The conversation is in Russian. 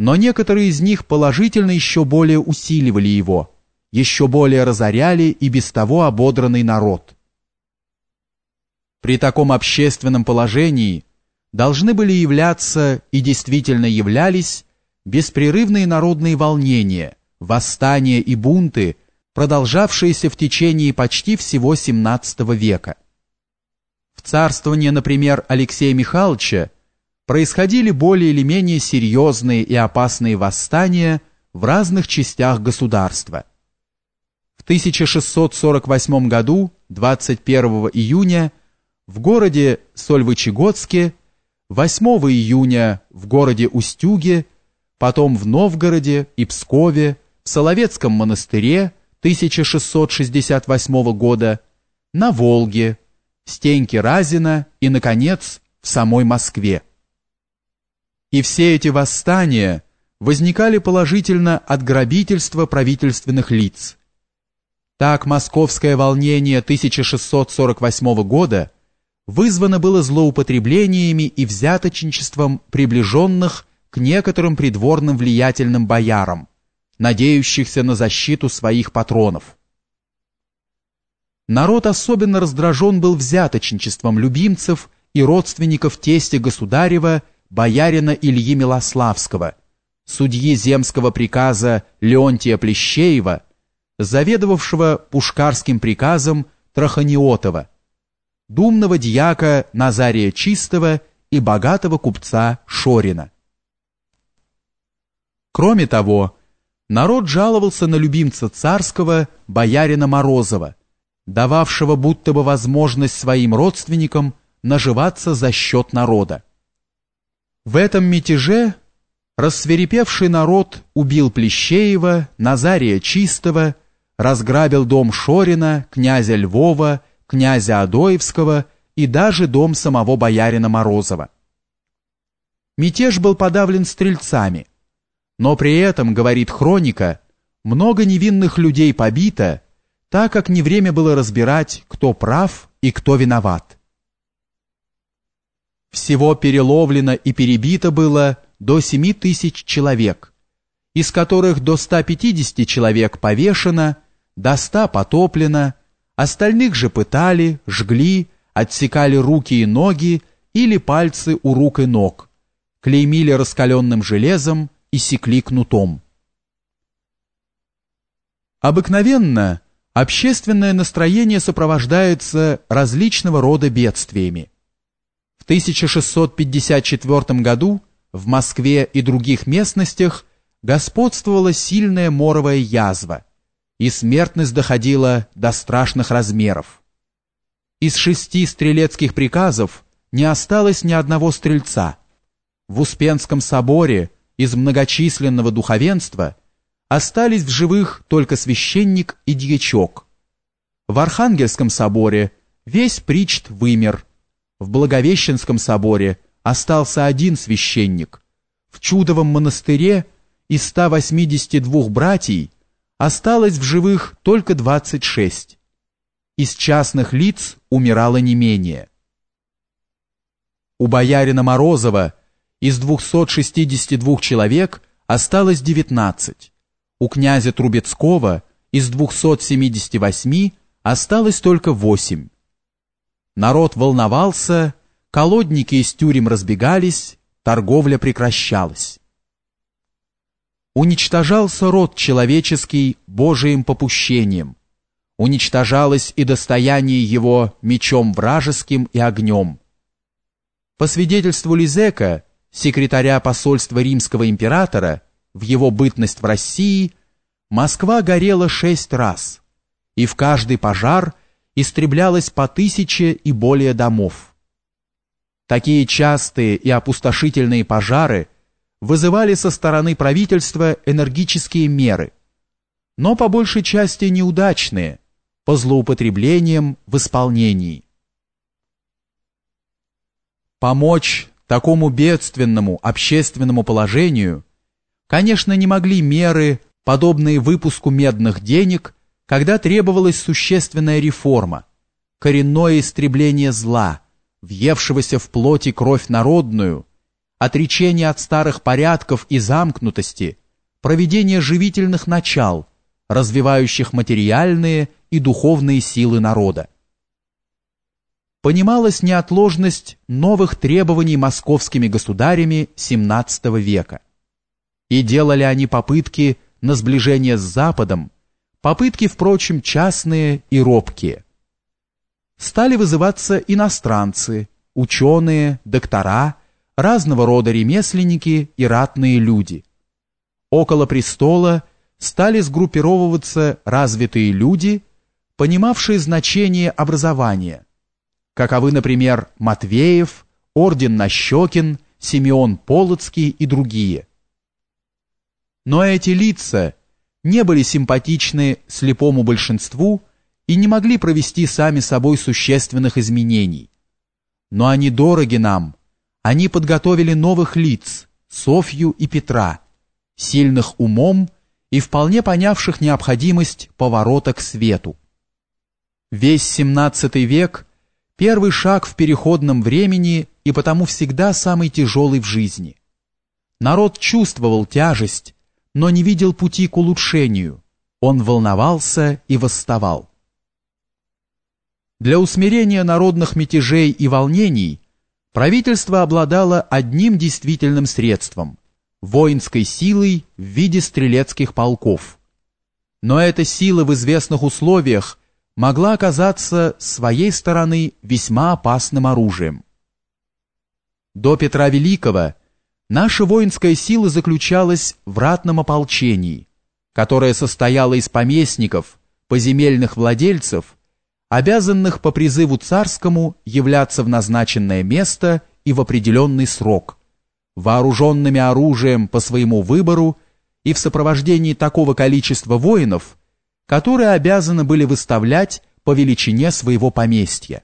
но некоторые из них положительно еще более усиливали его, еще более разоряли и без того ободранный народ. При таком общественном положении должны были являться и действительно являлись беспрерывные народные волнения, восстания и бунты, продолжавшиеся в течение почти всего XVII века. В царствование, например, Алексея Михайловича происходили более или менее серьезные и опасные восстания в разных частях государства. В 1648 году, 21 июня, в городе Сольвычегодске, 8 июня в городе Устюге, потом в Новгороде и Пскове, в Соловецком монастыре 1668 года, на Волге, Стеньке Разина и, наконец, в самой Москве. И все эти восстания возникали положительно от грабительства правительственных лиц. Так московское волнение 1648 года вызвано было злоупотреблениями и взяточничеством приближенных к некоторым придворным влиятельным боярам, надеющихся на защиту своих патронов. Народ особенно раздражен был взяточничеством любимцев и родственников тестя государева боярина Ильи Милославского, судьи земского приказа Леонтия Плещеева, заведовавшего пушкарским приказом Траханиотова, думного дьяка Назария Чистого и богатого купца Шорина. Кроме того, народ жаловался на любимца царского боярина Морозова, дававшего будто бы возможность своим родственникам наживаться за счет народа. В этом мятеже рассверепевший народ убил Плещеева, Назария Чистого, разграбил дом Шорина, князя Львова, князя Адоевского и даже дом самого боярина Морозова. Мятеж был подавлен стрельцами, но при этом, говорит хроника, много невинных людей побито, так как не время было разбирать, кто прав и кто виноват. Всего переловлено и перебито было до 7 тысяч человек, из которых до 150 человек повешено, до 100 потоплено, остальных же пытали, жгли, отсекали руки и ноги или пальцы у рук и ног, клеймили раскаленным железом и секли кнутом. Обыкновенно Общественное настроение сопровождается различного рода бедствиями. В 1654 году в Москве и других местностях господствовала сильная моровая язва, и смертность доходила до страшных размеров. Из шести стрелецких приказов не осталось ни одного стрельца. В Успенском соборе из многочисленного духовенства остались в живых только священник и дьячок. В Архангельском соборе весь причт вымер. В Благовещенском соборе остался один священник. В Чудовом монастыре из 182 братьев осталось в живых только 26. Из частных лиц умирало не менее. У боярина Морозова из 262 человек осталось 19 у князя Трубецкого из 278 осталось только 8. Народ волновался, колодники из тюрем разбегались, торговля прекращалась. Уничтожался род человеческий Божиим попущением, уничтожалось и достояние его мечом вражеским и огнем. По свидетельству Лизека, секретаря посольства римского императора, в его бытность в России Москва горела шесть раз, и в каждый пожар истреблялось по тысяче и более домов. Такие частые и опустошительные пожары вызывали со стороны правительства энергические меры, но по большей части неудачные, по злоупотреблениям в исполнении. Помочь такому бедственному общественному положению – Конечно, не могли меры, подобные выпуску медных денег, когда требовалась существенная реформа, коренное истребление зла, въевшегося в плоти кровь народную, отречение от старых порядков и замкнутости, проведение живительных начал, развивающих материальные и духовные силы народа. Понималась неотложность новых требований московскими государями XVII века. И делали они попытки на сближение с Западом, попытки, впрочем, частные и робкие. Стали вызываться иностранцы, ученые, доктора, разного рода ремесленники и ратные люди. Около престола стали сгруппировываться развитые люди, понимавшие значение образования, каковы, например, Матвеев, Орден Нащекин, Симеон Полоцкий и другие. Но эти лица не были симпатичны слепому большинству и не могли провести сами собой существенных изменений. Но они дороги нам, они подготовили новых лиц, Софью и Петра, сильных умом и вполне понявших необходимость поворота к свету. Весь XVII век – первый шаг в переходном времени и потому всегда самый тяжелый в жизни. Народ чувствовал тяжесть, но не видел пути к улучшению. Он волновался и восставал. Для усмирения народных мятежей и волнений правительство обладало одним действительным средством – воинской силой в виде стрелецких полков. Но эта сила в известных условиях могла оказаться с своей стороны весьма опасным оружием. До Петра Великого наша воинская сила заключалась в ратном ополчении, которое состояло из поместников, поземельных владельцев – обязанных по призыву царскому являться в назначенное место и в определенный срок, вооруженными оружием по своему выбору и в сопровождении такого количества воинов, которые обязаны были выставлять по величине своего поместья.